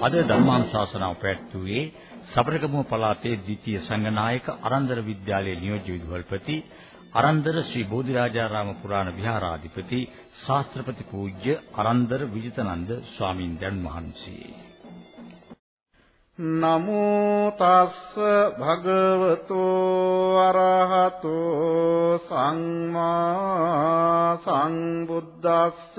අද ධර්මානුශාසනාව පැවැත්වුවේ සබරගමුව පළාතේ ද්විතීය සංඝනායක අරන්දර විද්‍යාලයේ නියෝජ්‍ය විදුහල්පති අරන්දර ශ්‍රී බෝධිරාජාරාම පුරාණ විහාරාධිපති ශාස්ත්‍රපති පූජ්‍ය අරන්දර විජිතනන්ද ස්වාමීන් වහන්සේ. නමෝ තස්ස භගවතෝ අරහතෝ සම්මා සම්බුද්දස්ස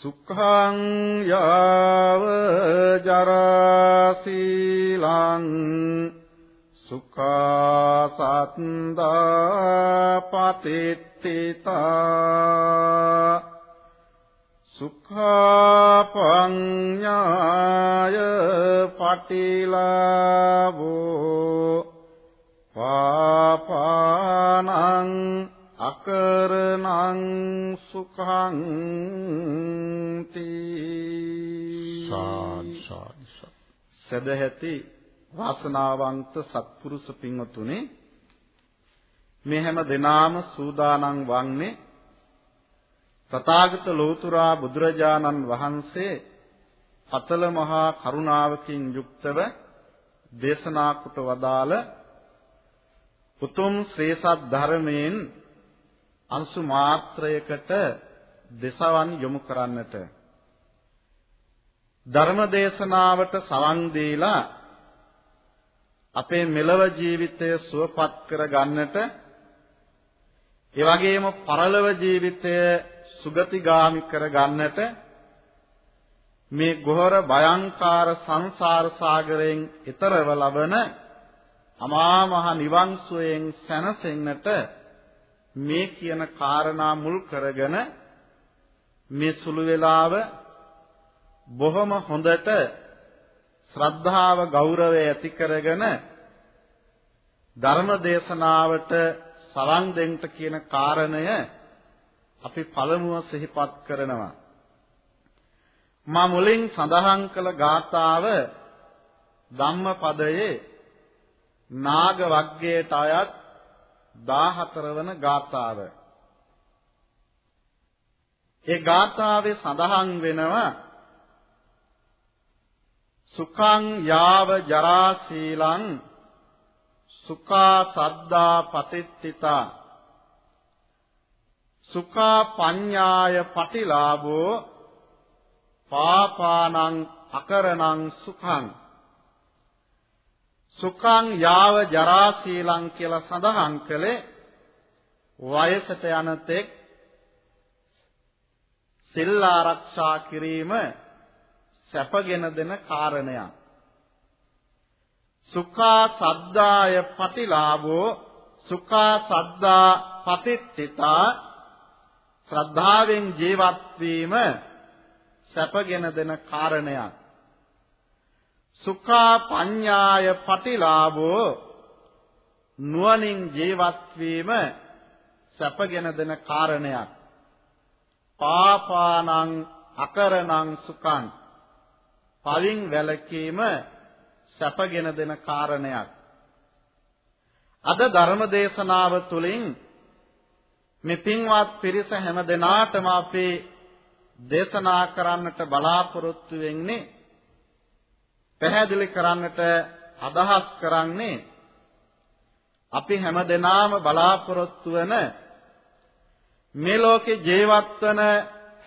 සුඛං යාව ජරාසීලං සුඛාසත්දා පතිට්ඨිතා සුඛාපඤ්ඤාය පටිලාවෝ පාපානං අකරණං සුඛං තී සදහැති වාසනාවන්ත සත්පුරුෂ පින්වතුනි මේ හැම දිනාම සූදානම් වන්නේ තථාගත ලෝතුරා බුදුරජාණන් වහන්සේ අතල මහා කරුණාවකින් යුක්තව දේශනා කොට වදාළ උතුම් ශ්‍රේ සත් ධර්මයෙන් අංශු මාත්‍රයකට දසවන් යොමු කරන්නට. ධර්ම දේශනාවට සවන් දීලා අපේ මෙලව ජීවිතය සුවපත් කර ගන්නට ඒ වගේම පරලොව ජීවිතය සුගතිගාමි කර ගන්නට මේ ගොහර භයංකාර සංසාර සාගරයෙන් ඈතරව ලබන අමා මහ නිවන් සුවයෙන් සැනසෙන්නට මේ කියන කාරණා මුල් කරගෙන මේ සුළු වේලාව බොහොම හොඳට ශ්‍රද්ධාව ගෞරවය ඇති කරගෙන ධර්ම දේශනාවට සවන් දෙන්න කියන කාරණය අපි පළමුව සිහිපත් කරනවා. මා මුලින් සඳහන් කළ ගාථාව ධම්මපදයේ නාග වග්ගයට අයත් 14 වන ගාථාව. ඒ ගාථාවේ සඳහන් වෙනවා සුඛං යාව ජරා සීලං සුඛා සද්දා පතිට්ඨිතා සුඛා පඤ්ඤාය පටිලාභෝ පාපානං අකරණං සුඛං සුඛං යාව ජරා සීලං කියලා සඳහන් කළේ වයසට යන තෙක් සිල් ආරක්ෂා කිරීම සැපගෙන දෙන කාරණයක් සුඛා සද්දාය පටිලාභෝ සුඛා සද්දා පතිට්ඨිතා ශ්‍රද්ධාවෙන් ජීවත් වීම සැපගෙන දෙන කාරණයක්. සුඛා පඤ්ඤාය පටිලාභෝ නුවණින් ජීවත් වීම සැපගෙන දෙන කාරණයක්. පාපානං අකරණං සුඛං පවින් වැළකීම සැපගෙන දෙන කාරණයක්. අද ධර්ම දේශනාව තුළින් මේ පින්වත් පිරිස හැම දිනාටම අපි දේශනා කරන්නට බලාපොරොත්තු වෙන්නේ පැහැදිලි කරන්නට අදහස් කරන්නේ අපි හැම දිනාම බලාපොරොත්තු වෙන මේ ලෝකේ ජීවත් වන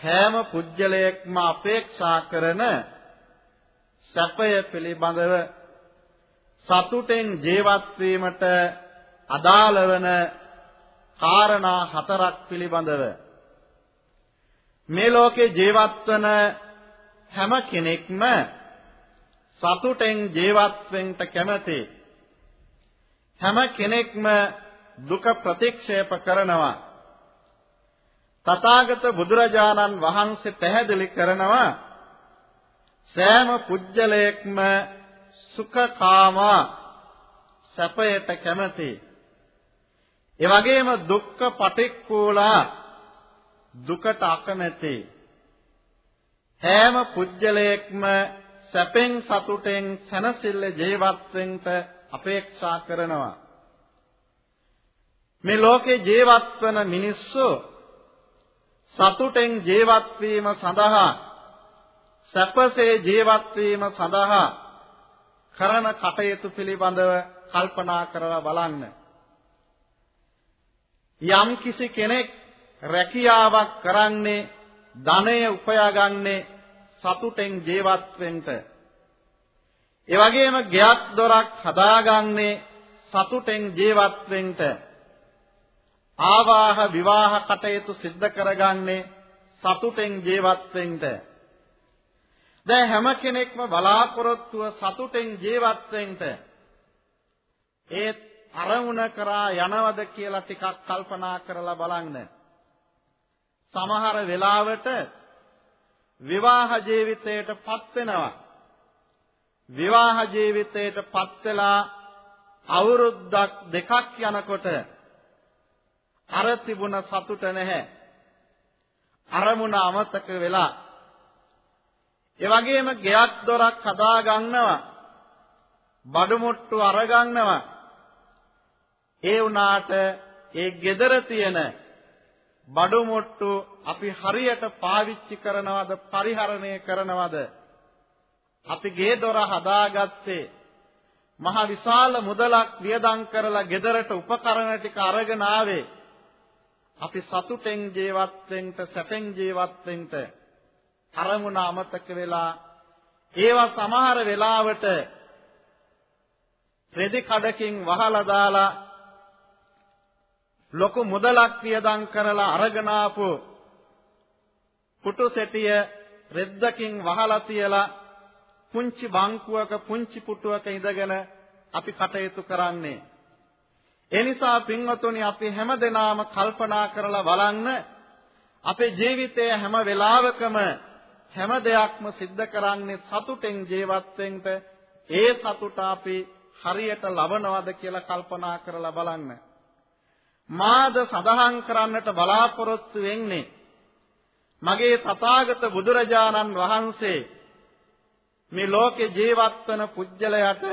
හැම පුජ්‍යලයක්ම අපේක්ෂා කරන සැපය පිළිබඳව සතුටෙන් ජීවත් වීමට අදාළ වන කාරණා හතරක් පිළිබඳව මේ ලෝකේ ජීවත් වන හැම කෙනෙක්ම සතුටෙන් ජීවත් වෙන්න කැමති හැම කෙනෙක්ම දුක ප්‍රතික්ෂේප කරනවා තථාගත බුදුරජාණන් වහන්සේ පැහැදිලි කරනවා සෑම පුජ්‍යලයක්ම සුඛකාමා සැපයට කැමති. ඒ වගේම දුක්ඛ පටික්කුලා දුකට අකමැති. හැම පුජ්‍යලයක්ම සැපෙන් සතුටෙන් සැනසෙල්ල ජීවත් වෙන්න අපේක්ෂා කරනවා. මේ ලෝකේ ජීවත් වන මිනිස්සු සතුටෙන් ජීවත් වීම සඳහා සැපසේ ජීවත් වීම සඳහා කරන කටයුතු පිළිබඳව කල්පනා කරලා බලන්න. යම් කිසි කෙනෙක් රැකියාවක් කරන්නේ ධනය උපයාගන්නේ සතුටෙන් ජීවත් වෙන්න. ඒ වගේම ගෙයක් දොරක් හදාගන්නේ සතුටෙන් ජීවත් වෙන්න. ආවාහ විවාහ කටයුතු සිද්ධ කරගන්නේ සතුටෙන් ජීවත් වෙන්න. දැන් හැම කෙනෙක්ම බලාපොරොත්තුව සතුටෙන් ජීවත් වෙන්න. ඒත් අරමුණ කරා යනවද කියලා ටිකක් කල්පනා කරලා බලන්න. සමහර වෙලාවට විවාහ ජීවිතයට පත් වෙනවා. විවාහ ජීවිතයට පත් වෙලා අවුරුද්දක් දෙකක් යනකොට අර තිබුණ සතුට නැහැ. අරමුණ අමතක වෙලා ඒ වගේම ගෙයක් දොරක් හදා ගන්නවා. බඩු මුට්ටු අර ගන්නවා. ඒ වුණාට ඒ gedara තියෙන බඩු මුට්ටු අපි හරියට පාවිච්චි කරනවද පරිහරණය කරනවද? අපි ගේ දොර හදාගත්තේ මහ විශාල මුදලක් වියදම් කරලා ගෙදරට උපකරණ ටික අරගෙන ආවේ. අපි සතුටෙන් ජීවත් වෙන්න සැපෙන් ජීවත් වෙන්න අරමුණ අමතක වෙලා ඒවා සමහර වෙලාවට රෙදි කඩකින් වහලා දාලා ලොකු මුදලක් වියදම් කරලා අරගෙන ආපු පුටු සෙටිය රෙද්දකින් වහලා තියලා පුංචි බංකුවක පුංචි පුටුවක ඉඳගෙන අපි කටයුතු කරන්නේ ඒ නිසා පින්වතුනි අපි හැමදෙනාම කල්පනා කරලා බලන්න අපේ ජීවිතයේ හැම වෙලාවකම හැම දෙයක්ම සිද්ධ කරන්නේ සතුටෙන් ජීවත් වෙන්න ඒ සතුට අපි හරියට ලබනවද කියලා කල්පනා කරලා බලන්න. මාද සඳහන් කරන්නට බලාපොරොත්තු වෙන්නේ මගේ තථාගත බුදුරජාණන් වහන්සේ. මේ ලෝකේ ජීවත් වන පුජ්‍යලයට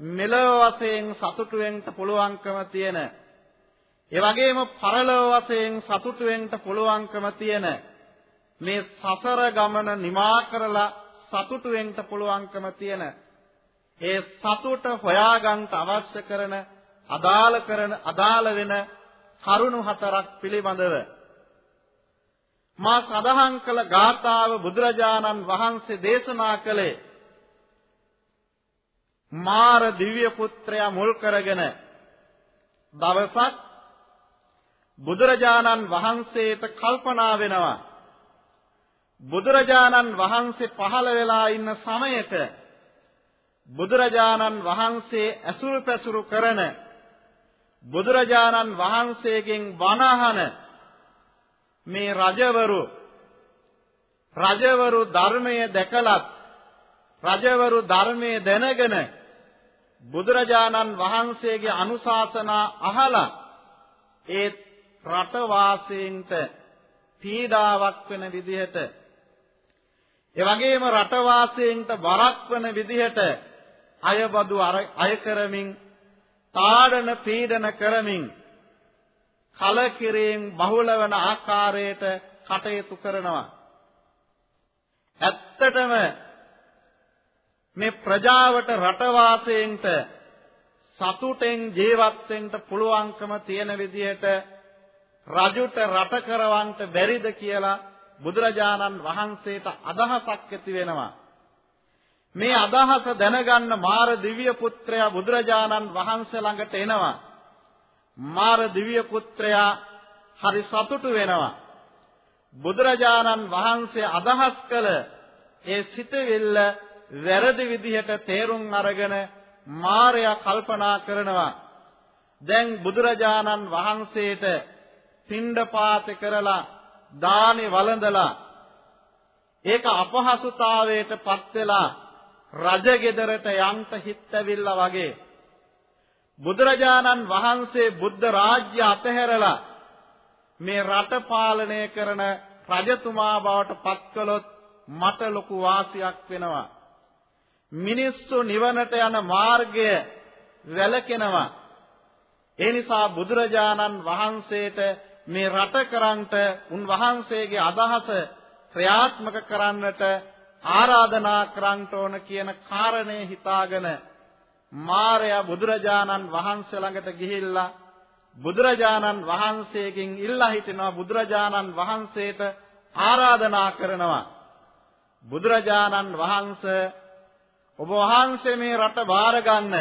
මෙලොව වශයෙන් සතුටු වෙන්න පුළුවන්කම තියෙන. ඒ වගේම පරලොව වශයෙන් සතුටු වෙන්න පුළුවන්කම තියෙන. මේ සසර ගමන නිමා කරලා සතුටු වෙන්න පුළුවන්කම තියෙන. ඒ සතුට හොයාගන්න අවශ්‍ය කරන අදාළ කරන අදාළ වෙන කරුණු හතරක් පිළිබඳව. මා සඳහන් කළ ගාථාව බුදුරජාණන් වහන්සේ දේශනා කළේ. මාර දිව්‍ය පුත්‍රයා මුල් කරගෙන දවසක් බුදුරජාණන් වහන්සේට කල්පනා වෙනවා. බුදුරජාණන් වහන්සේ පහළ වෙලා ඉන්න සමයට බුදුරජාණන් වහන්සේ ඇසුරු පැසුරු කරන බුදුරජාණන් වහන්සේගෙන් බණ මේ රජවරු රජවරු ධර්මයේ දැකලත් රජවරු ධර්මයේ දැනගෙන බුදුරජාණන් වහන්සේගේ අනුශාසනා අහලා ඒ රට වාසීන්ට පීඩාවක් වෙන විදිහට ඒ වගේම රටවාසීන්ට බරක් වන විදිහට අයබදු අය කරමින් තාඩන පීඩන කරමින් කලකිරීම බහුල වන ආකාරයට කටයුතු කරනවා. ඇත්තටම මේ ප්‍රජාවට රටවාසීන්ට සතුටෙන් ජීවත් වෙන්න පුළුවන්කම තියෙන විදිහට රජුට රට කරවන්න බැරිද කියලා බුදුරජාණන් වහන්සේට අදහසක් ඇති වෙනවා. මේ අදහස දැනගන්න මාර දිව්‍ය පුත්‍රයා බුදුරජාණන් වහන්සේ ළඟට එනවා. මාර දිව්‍ය පුත්‍රයා හරි සතුටු වෙනවා. බුදුරජාණන් වහන්සේ අදහස් කළ ඒ සිතවිල්ල වැරදි විදිහට තේරුම් අරගෙන මාරයා කල්පනා කරනවා. දැන් බුදුරජාණන් වහන්සේට පිණ්ඩපාත කරලා දානි වළඳලා ඒක අපහසුතාවයට පත් වෙලා රජගෙදරට යන්ට හිත් ඇවිල්ලා වගේ බුදුරජාණන් වහන්සේ බුද්ධ රාජ්‍ය අතහැරලා මේ රට පාලනය කරන රජතුමා බවට පත් කළොත් මට ලොකු වාසියක් වෙනවා. මිනිස්සු නිවනට යන මාර්ගය වැළකෙනවා. ඒ නිසා බුදුරජාණන් වහන්සේට මේ රට කරන්ට උන්වහන්සේගේ අදහස ක්‍රියාත්මක කරන්නට ආරාධනා කරන්නට ඕන කියන කාරණය හිතාගෙන මාරයා බුදුරජාණන් වහන්සේ ළඟට ගිහිල්ලා බුදුරජාණන් වහන්සේගෙන් ඉල්ලා හිටිනවා බුදුරජාණන් වහන්සේට ආරාධනා කරනවා. බුදුරජාණන් වහන්සේ ඔබ වහන්සේ මේ රට බාර ගන්න.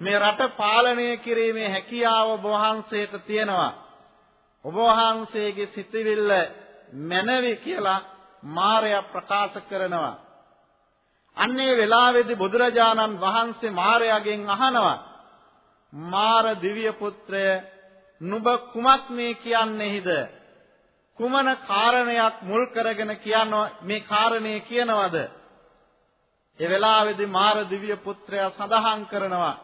මේ රට පාලනය කිරීමේ හැකියාව ඔබ වහන්සේට තියෙනවා. ඔබ වහන්සේගේ සිතවිල්ල මැනවි කියලා මාරයා ප්‍රකාශ කරනවා. අන්නේ වෙලාවේදී බුදුරජාණන් වහන්සේ මාරයාගෙන් අහනවා මාර දිව්‍ය පුත්‍රය නුඹ කුමක් මේ කියන්නේහිද? කුමන කාරණයක් මුල් කරගෙන කියනව මේ කාරණේ කියනවද? ඒ වෙලාවේදී මාර දිව්‍ය පුත්‍රයා සඳහන් කරනවා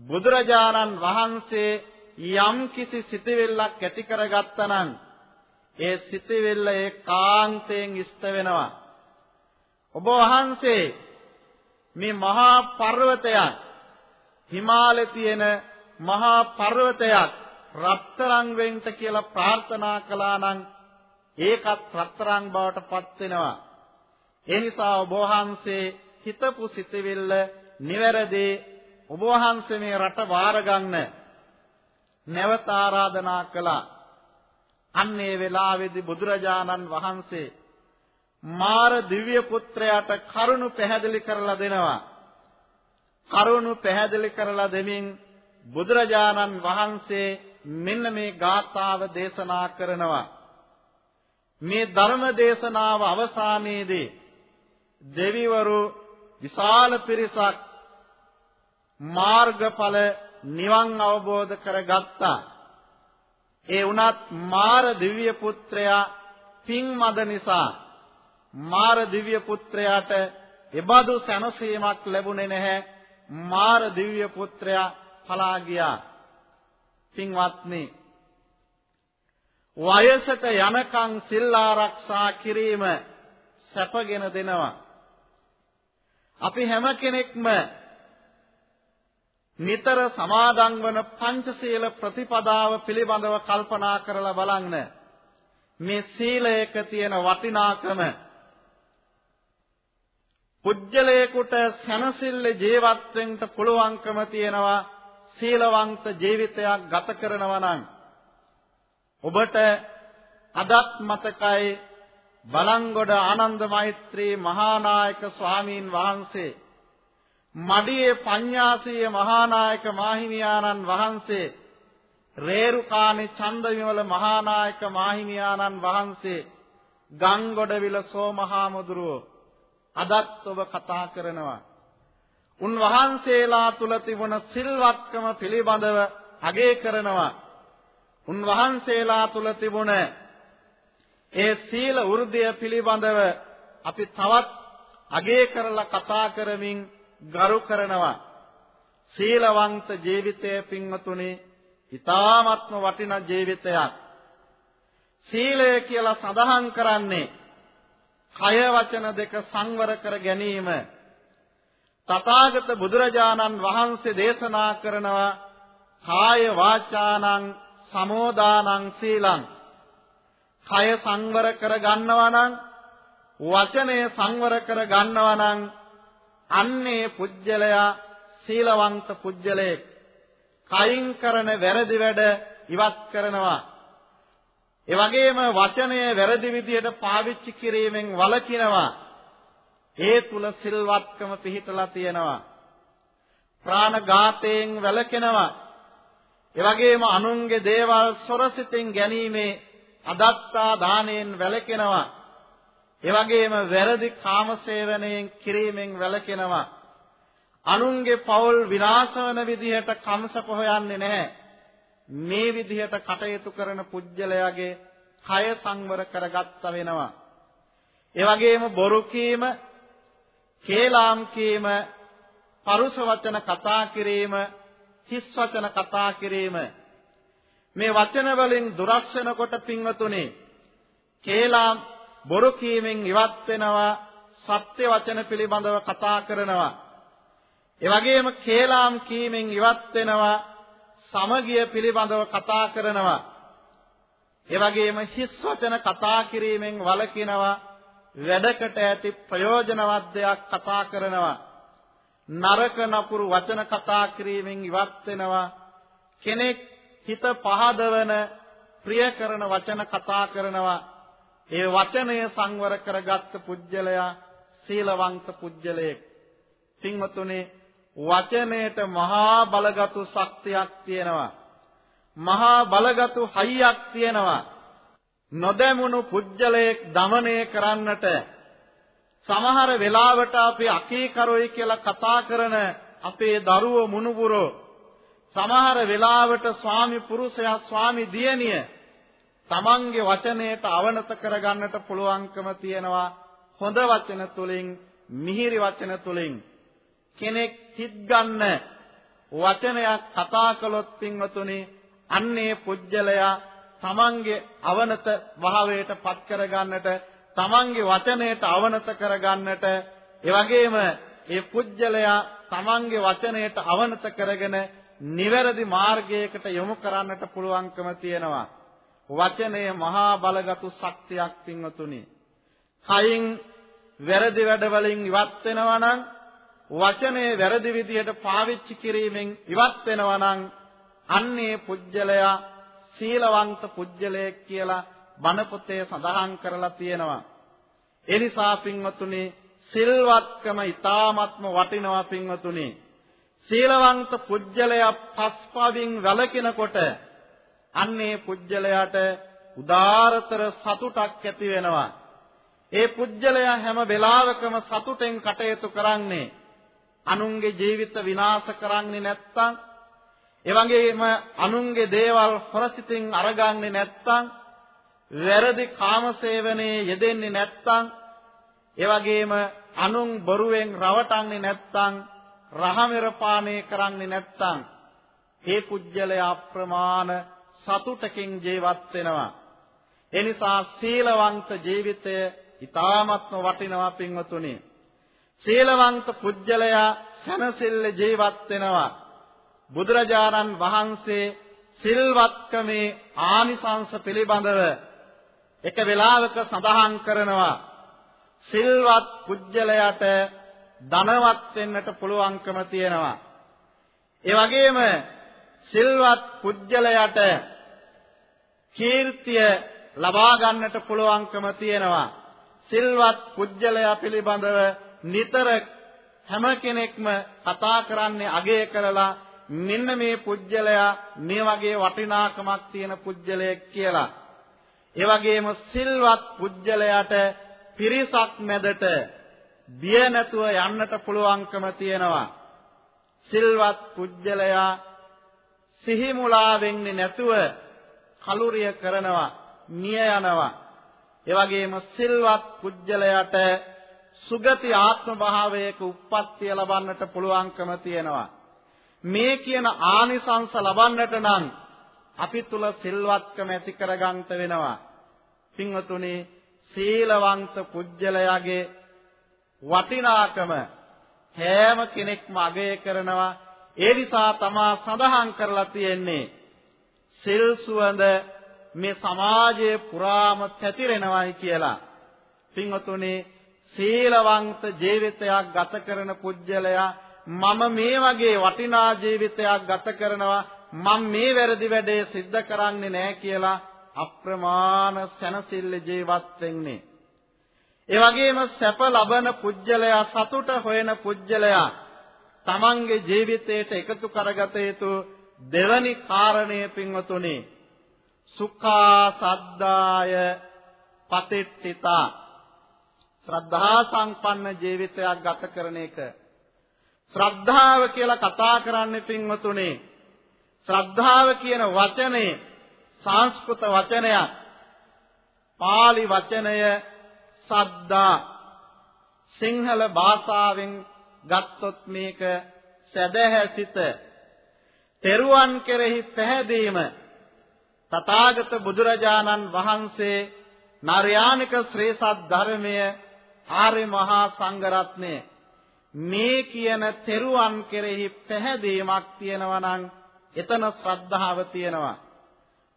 බුදුරජාණන් වහන්සේ යම් කිසි සිතවිල්ලක් ඇති කරගත්තා නම් ඒ සිතවිල්ල ඒකාන්තයෙන් ඉෂ්ට වෙනවා ඔබ වහන්සේ මේ මහා පර්වතයක් හිමාලයේ තියෙන මහා පර්වතයක් රත්තරන් වෙන්න කියලා ප්‍රාර්ථනා කළා නම් ඒකත් රත්තරන් බවට පත් වෙනවා. ඒ නිසා ඔබ වහන්සේ හිතපු සිතවිල්ල නිවැරදි ඔබ වහන්සේ මේ රට වාර ගන්න නැවත ආරාධනා කළා. අන්නේ වෙලාවේදී බුදුරජාණන් වහන්සේ මාර දිව්‍ය පුත්‍රයාට කරුණු පැහැදිලි කරලා දෙනවා. කරුණු පැහැදිලි කරලා දෙමින් බුදුරජාණන් වහන්සේ මෙන්න මේ ගාථාව දේශනා කරනවා. මේ ධර්ම දේශනාව අවසානයේදී දෙවිවරු විශාල පිරිසක් මාර්ගඵල නිවන් අවබෝධ කරගත්තා. ඒ වුණත් මාර දිව්‍ය පුත්‍රයා පින් මද නිසා මාර දිව්‍ය පුත්‍රයාට එබඳු සැනසීමක් ලැබුණේ නැහැ. මාර දිව්‍ය පුත්‍රයා පලා ගියා. පින්වත්නි වයසට යනකම් සිල් ආරක්ෂා කිරීම සැපගෙන දෙනවා. අපි හැම කෙනෙක්ම නිතර සමාදන් වන පංචශීල ප්‍රතිපදාව පිළිබඳව කල්පනා කරලා බලන්න. මේ සීලයක තියෙන වටිනාකම පුජ්‍යලයකට සනසිල්ල ජීවත් වෙන්න පුළුවන්කම තියෙනවා සීලවන්ත ජීවිතයක් ගත කරනවා නම් ඔබට අදත් මතකයි බලංගොඩ ආනන්ද මෛත්‍රී මහානායක ස්වාමීන් වහන්සේ මඩියේ පඤ්ඤාසීය මහානායක මාහිමියාණන් වහන්සේ රේරුකාණේ චන්දවිමල මහානායක මාහිමියාණන් වහන්සේ ගංගොඩවිල සෝමහාමුදුරුවෝ අදත් ඔබ කතා කරනවා. උන්වහන්සේලා තුල තිබුණ සිල්වත්කම පිළිබඳව අගය කරනවා. උන්වහන්සේලා තුල තිබුණ ඒ සීල වෘද්ධිය පිළිබඳව අපි තවත් අගය කරලා කතා කරමින් ගරු කරනවා. සීලවන්ත ජීවිතයේ පින්වතුනි ඊ타ත්ම වටිනා ජීවිතයක්. සීලය කියලා සඳහන් කරන්නේ කය වචන දෙක සංවර කර ගැනීම තථාගත බුදුරජාණන් වහන්සේ දේශනා කරනවා කාය වාචානං සමෝදානං සීලං කය සංවර කර ගන්නවා නම් වචනය සංවර කර ගන්නවා නම් අන්නේ පුජ්‍යලයා සීලවන්ත පුජ්‍යලයෙක් කයින් කරන වැරදි වැඩ ඉවත් කරනවා ඒ වගේම වචනය වැරදි විදියට පාවිච්චි කිරීමෙන් වළකිනවා. ඒ තුල සිල්වත්කම පිහිටලා තියෙනවා. ප්‍රාණඝාතයෙන් වැළකෙනවා. ඒ වගේම අනුන්ගේ දේවල් සොරසිතින් ගැනීමේ අදත්තා දාණයෙන් වැළකෙනවා. ඒ වගේම වැරදි කාමසේවනයෙන් කිරීමෙන් වැළකෙනවා. අනුන්ගේ පෞල් විනාශ වන විදිහට කම්සප හොයන්නේ නැහැ. මේ විදිහට කටයුතු කරන පුජ්‍යලයාගේ කය සංවර කරගත්ත වෙනවා. ඒ වගේම බොරු කීම, කේලාම් කීම, පරුෂ වචන කතා කිරීම, හිස් වචන කතා කිරීම මේ වචන වලින් දුරස් වෙනකොට පින්වතුනි කේලා බොරු කීමෙන් ඉවත් වෙනවා සත්‍ය වචන පිළිබඳව කතා කරනවා. ඒ වගේම කේලාම් කීමෙන් ඉවත් වෙනවා සමගිය පිළිබඳව කතා කරනවා. ඒ වගේම හිස් වචන කතා කිරීමෙන් වළකිනවා වැඩකට ඇති ප්‍රයෝජනවත් දෙයක් කතා කරනවා. නරක නපුරු වචන කතා කිරීමෙන් ඉවත් වෙනවා. කෙනෙක් හිත පහදවන ප්‍රිය කරන වචන කතා කරනවා. ඒ වචනය සංවර කරගත් පුජ්‍යලයා සීලවන්ත පුජ්‍යලයෙක්. පින්වතුනේ වචනයේට මහා බලගත් ශක්තියක් තියෙනවා. මහා බලගත් හයියක් තියෙනවා. නොදැමුණු පුජ්‍යලයක් দমনය කරන්නට සමහර වෙලාවට අපි අකීකරොයි කියලා කතා කරන අපේ දරුවෝ මුණුබුරෝ සමහර වෙලාවට ස්වාමි පුරුෂයා ස්වාමි දියණිය තමන්ගේ වචනයට අවනත කරගන්නට පුළුවන්කම තියෙනවා හොඳ වචන තුලින් මිහිරි වචන තුලින් කෙනෙක් හිත් ගන්න වචනයක් කතා කළොත් පින්වතුනි අන්නේ පුජ්‍යලයා තමන්ගේ අවනත භාවයට පත් කරගන්නට තමන්ගේ වචනයට අවනත කරගන්නට ඒ වගේම ඒ පුජ්‍යලයා තමන්ගේ වචනයට අවනත කරගෙන නිවැරදි මාර්ගයකට යොමු කරන්නට පුළුවන්කම තියෙනවා. වචනය මහා බලගත් ශක්තියක් පින්වතුනි කයින් වැරදි වැඩවලින් ඉවත් වෙනවා නම් වචනේ වැරදි විදියට පාවිච්චි කිරීමෙන් ඉවත් වෙනවා නම් අන්නේ පුජ්‍යලයා සීලවන්ත පුජ්‍යලයෙක් කියලා බණ පොතේ සඳහන් කරලා තියෙනවා. ඒ නිසා පින්වතුනි සිල්වත්කම ඊ타ත්ම වටිනවා පින්වතුනි. සීලවන්ත පුජ්‍යලයා පස්පවින් වැළකිනකොට අන්නේ පුජ්‍යලයාට උදාරතර සතුටක් ඇති වෙනවා. ඒ පුජ්‍යලයා හැම වෙලාවකම සතුටෙන් කටයුතු කරන්නේ අනුන්ගේ ජීවිත විනාශ කරන්නේ නැත්තම් එවැගේම අනුන්ගේ දේවල් හොරසිතින් අරගන්නේ නැත්තම් වැරදි කාමසේවනයේ යෙදෙන්නේ නැත්තම් එවැගේම අනුන් බොරුවෙන් රවටන්නේ නැත්තම් රහමෙර පානය කරන්නේ නැත්තම් ඒ පුජ්‍යලයා අප්‍රමාණ සතුටකින් ජීවත් වෙනවා. එනිසා සීලවන්ත ජීවිතය ඊ타ත්ම වටිනවා පින්වතුනි. සීලවන්ත පුජ්‍යලයා සනසිල්ල ජීවත් වෙනවා. බුදුරජාණන් වහන්සේ සිල්වත්කමේ ආනිසංස පිළිබඳව එක වෙලාවක සඳහන් කරනවා. සිල්වත් පුජ්‍යලයට ධනවත් වෙන්නට පුළුවන්කම තියෙනවා. ඒ වගේම සිල්වත් පුජ්‍යලයට කීර්තිය ලබා ගන්නට පුළුවන්කම තියෙනවා සිල්වත් පුජ්‍යලයා පිළිබඳව නිතර හැම කෙනෙක්ම කතා කරන්නේ අගය කරලා මෙන්න මේ පුජ්‍යලයා මේ වගේ වටිනාකමක් තියෙන පුජ්‍යලයෙක් කියලා. ඒ වගේම සිල්වත් පුජ්‍යලයට පිරිසක් මැදට බිය නැතුව යන්නට පුළුවන්කම තියෙනවා. සිල්වත් පුජ්‍යලයා සිහි මුලා වෙන්නේ නැතුව කලුරිය කරනවා, මිය යනවා. ඒ වගේම සිල්වත් පුජ්‍යලයට සුගති ආත්ම භාවයක උප්පත්තිය ලබන්නට පුළුවන්කම තියෙනවා. මේ කියන ආනිසංස ලබන්නට නම් අපි තුල සිල්වත්කම ඇති කරගන්න වෙනවා. පින්වතුනි සීලවන්ත කුජලයාගේ වටිනාකම හැම කෙනෙක්ම අගය කරනවා. ඒ නිසා තමා සඳහන් කරලා තියෙන්නේ සිල් සුවඳ මේ සමාජයේ පුරාම පැතිරෙනවායි කියලා. පින්වතුනි සීලවන්ත ජීවිතයක් ගත කරන පුජ්‍යලයා මම මේ වගේ වටිනා ජීවිතයක් ගත කරනවා මම මේ වැරදි වැඩේ සිද්ධ කරන්නේ නැහැ කියලා අප්‍රමාණ සැනසෙල්ල ජීවත් වෙන්නේ. ඒ වගේම සැප ලබන පුජ්‍යලයා සතුට හොයන පුජ්‍යලයා තමන්ගේ ජීවිතයට එකතු කරගත යුතු දෙවනි කාරණය පින්වතුනි සුඛා සද්දාය පතිට්ඨිතා ශ්‍රද්ධා සංපන්න ජීවිතයක් ගත කරන එක. ශ්‍රද්ධාව කියලා කතා කරන්නේ පින්වතුනි ශ්‍රද්ධාව කියන වචනේ සංස්කෘත වචනයක්. පාලි වචනය සද්දා සිංහල භාෂාවෙන් ගත්තොත් මේක සදහැසිත තෙරුවන් කෙරෙහි පැහැදීම තථාගත බුදුරජාණන් වහන්සේ නාර්යානික ශ්‍රේසත් ධර්මය ආර්ය මහා සංඝරත්නය. මේ කියන තෙරුවන් කෙරෙහි පැහැදීමක් තියෙනවා නම් එතන ශ්‍රද්ධාව තියෙනවා.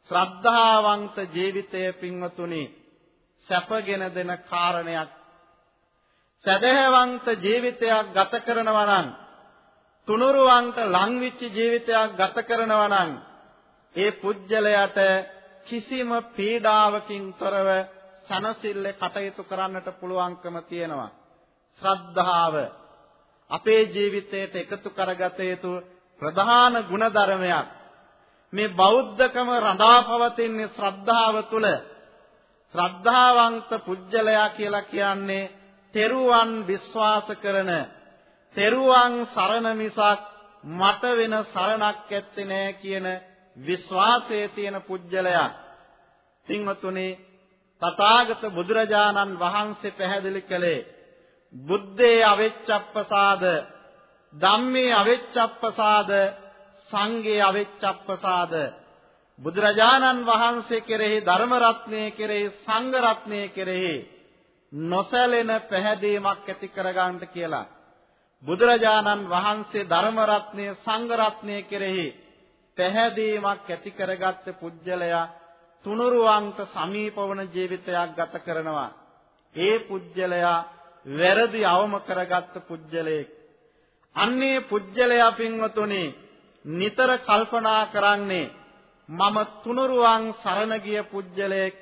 ශ්‍රද්ධාවන්ත ජීවිතය පින්වතුනි සැපගෙන දෙන කාරණයක්. සදහැවන්ත ජීවිතයක් ගත කරනවා නම් තුනුරුවන්ට ලංවිච්ච ජීවිතයක් ගත කරනවා නම් ඒ පුජ්‍යලයට කිසිම පීඩාවකින් තොරව සනසිල්ලේ කටයුතු කරන්නට පුළුවන්කම තියෙනවා. ශ්‍රද්ධාව අපේ ජීවිතයට එකතු කරගත යුතු ප්‍රධාන ගුණධර්මයක්. මේ බෞද්ධකම රඳා පවතින්නේ ශ්‍රද්ධාව තුල. ශ්‍රද්ධාවන්ත පුජ්‍යලයා කියලා කියන්නේ තෙරුවන් විශ්වාස කරන තෙරුවන් සරණ මිසක් මට වෙන සරණක් ඇත්තේ නෑ කියන විශ්වාසයේ තියෙන පුජ්‍යලයා. පින්වතුනි තථාගත බුදුරජාණන් වහන්සේ පැහැදිලි කළේ බුද්දේ අවෙච්ඡප්පසාද ධම්මේ අවෙච්ඡප්පසාද සංඝේ අවෙච්ඡප්පසාද බුදුරජාණන් වහන්සේ කෙරෙහි ධර්ම රත්නයේ කෙරෙහි සංඝ රත්නයේ කෙරෙහි නොසැලෙන පැහැදීමක් ඇති කරගන්නට කියලා බුදුරජාණන් වහන්සේ ධර්ම රත්නයේ සංඝ රත්නයේ කෙරෙහි පැහැදීමක් ඇති කරගත්ත පුජ්‍යලයා තුනුරුවන්ට සමීප වන ජීවිතයක් ගත කරනවා. ඒ පුජ්‍යලයා වැරදි අවම කරගත්ත පුජ්‍යලයෙක්. අන්නේ පුජ්‍යලයා පින්වතුනි නිතර කල්පනා කරන්නේ මම තුනුරුවන් සරණ ගිය පුජ්‍යලයෙක්.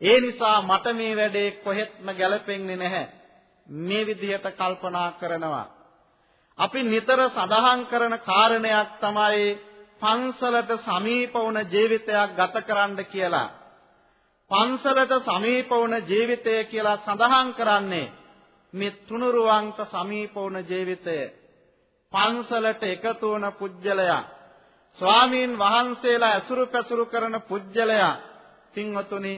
ඒ නිසා මට මේ වැඩේ කොහෙත්ම ගැලපෙන්නේ නැහැ. මේ විදිහට කල්පනා කරනවා. අපි නිතර සඳහන් කරන කාරණයක් තමයි පන්සලට සමීප වුණ ජීවිතයක් ගත කරන්න කියලා. පන්සලට සමීප වුණ ජීවිතය කියලා සඳහන් කරන්නේ මේ තුනුරුවන්ට සමීප වුණ ජීවිතය. පන්සලට එකතු වන පුජ්‍යලයා ස්වාමීන් වහන්සේලා ඇසුරු පැසුරු කරන පුජ්‍යලයා පින්වතුනි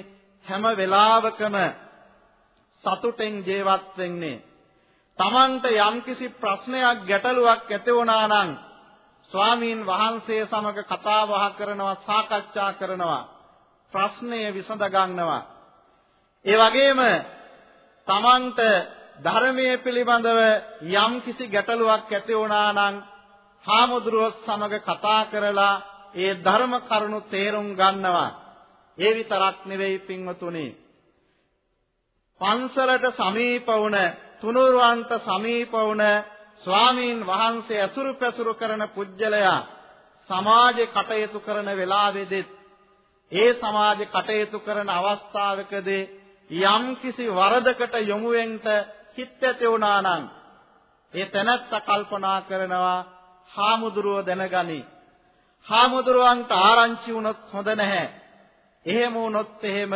හැම වෙලාවකම සතුටෙන් ජීවත් වෙන්නේ තමන්ට යම්කිසි ප්‍රශ්නයක් ගැටලුවක් ඇති වුණා නම් ස්වාමීන් වහන්සේ සමග කතා බහ කරනවා සාකච්ඡා කරනවා ප්‍රශ්නය විසඳ ගන්නවා. ඒ වගේම තමන්ට ධර්මයේ පිළිබඳව යම්කිසි ගැටලුවක් ඇති වුණා නම් හාමුදුරුවෝ සමග කතා කරලා ඒ ධර්ම කරුණු තේරුම් ගන්නවා. ඒ විතරක් නෙවෙයි පින්වතුනි. පන්සලට සමීප වුණ තුනුරුවන්ට සමීප වුණ ස්වාමීන් වහන්සේ අසුරු පැසුරු කරන පුජ්‍යලයා සමාජේ කටයුතු කරන වෙලාවෙදිත් ඒ සමාජේ කටයුතු කරන අවස්ථාවකදී යම් කිසි වරදකට යොමු වෙන්න හිත ඇති වුණා නම් ඒ තැනත්ත කල්පනා කරනවා හාමුදුරුව දැනගනි. හාමුදුරුවන්ට ආරංචි වුණොත් හොඳ නැහැ. එහෙම වුණොත් එහෙම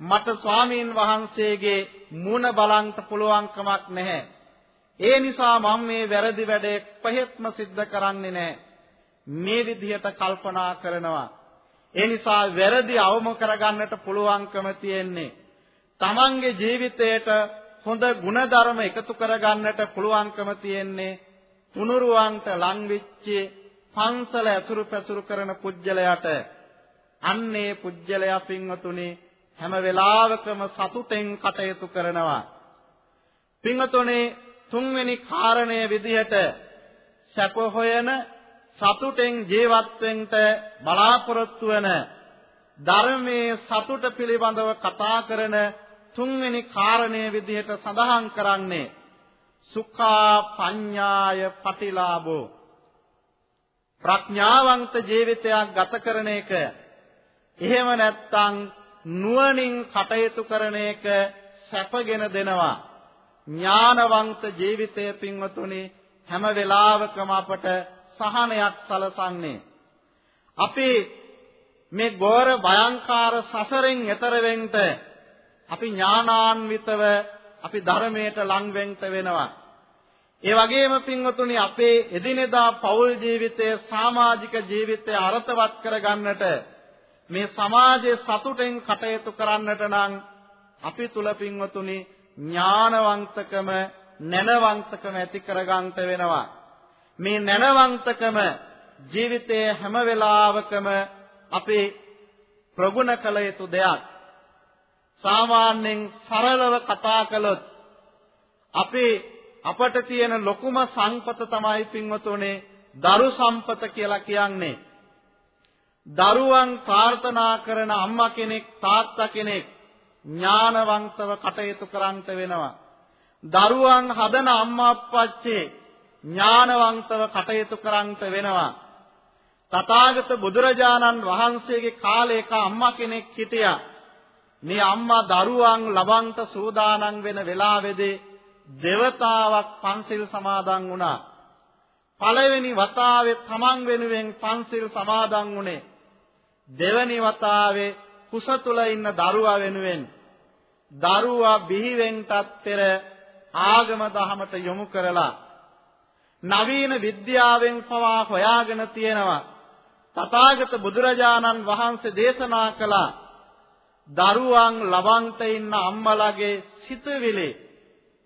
මට ස්වාමීන් වහන්සේගේ මුණ බලන්න පුළුවන් කමක් නැහැ ඒ නිසා මම මේ වැරදි වැඩේ පහෙත්ම සිද්ධ කරන්නේ නැහැ. මේ විදිහට කල්පනා කරනවා. ඒ නිසා වැරදි අවම කරගන්නට පුළුවන්කම තියෙන්නේ. තමන්ගේ ජීවිතයට හොඳ ಗುಣධර්ම එකතු කරගන්නට පුළුවන්කම තියෙන්නේ තුනුරුවන්ට ලං වෙච්ච පන්සල ඇසුරු පැසුරු කරන පුජ්‍යලයට අන්නේ පුජ්‍යලයා පින්වතුනි හැම වෙලාවකම සතුටෙන් කටයුතු කරනවා. පින්වතුනි තුන්වෙනි කාරණය විදිහට සැප හොයන සතුටෙන් ජීවත් වෙන්න බලාපොරොත්තු වෙන ධර්මයේ සතුට පිළිබඳව කතා කරන තුන්වෙනි කාරණය විදිහට සඳහන් කරන්නේ සුඛා පඤ්ඤාය පටිලාභෝ. ප්‍රඥාවන්ත ජීවිතයක් ගත කරන එක. එහෙම නැත්නම් නුවණින් කටයුතු කරන එක සැපගෙන දෙනවා. ඥානවන්ත ජීවිතය පින්වතුනි හැම වෙලාවකම අපට සහනයක් සලසන්නේ. අපි මේ ගෝර භයංකාර සසරෙන් එතර වෙන්න අපි ඥානාන්විතව අපි ධර්මයට ලං වෙන්න වෙනවා. ඒ වගේම පින්වතුනි අපේ එදිනෙදා පෞල් ජීවිතය සමාජික ජීවිතය අර්ථවත් කරගන්නට මේ සමාජයේ සතුටෙන් කටයුතු කරන්නට නම් අපි තුල පින්වතුනි ඥානවන්තකම නැනවන්තකම ඇති කරගන්නට වෙනවා. මේ නැනවන්තකම ජීවිතයේ හැම වෙලාවකම අපේ ප්‍රගුණ කළ යුතු දෙයක්. සාමාන්‍යයෙන් සරලව කතා කළොත් අපේ අපට තියෙන ලොකුම සංපත තමයි පින්වතුනේ දරු සම්පත කියලා කියන්නේ. දරුවන් ප්‍රාර්ථනා කරන අම්මා කෙනෙක් තාත්තා කෙනෙක් ඥානවන්තව කටයුතු කරන්නට වෙනවා. දරුවන් හදන අම්මා අප්පච්චි ඥානවන්තව කටයුතු කරන්නට වෙනවා. තථාගත බුදුරජාණන් වහන්සේගේ කාලයක අම්මා කෙනෙක් හිටියා. මේ අම්මා දරුවන් ලබන්ට සූදානම් වෙන වෙලාවේදී දෙවතාවක් පන්සිල් සමාදන් වුණා. පළවෙනි වතාවේ තමන් වෙනුවෙන් පන්සිල් සමාදන් වුණේ. දෙවැනි වතාවේ කුස තුල ඉන්න දරුවා වෙනුවෙන් දරුවා බිහිවෙන්ටත් පෙර ආගම දහමට යොමු කරලා නවීන විද්‍යාවෙන් පවා හොයාගෙන තියෙනවා තථාගත බුදුරජාණන් වහන්සේ දේශනා කළා දරුවන් ලවන්ට ඉන්න අම්මලාගේ සිතවිලි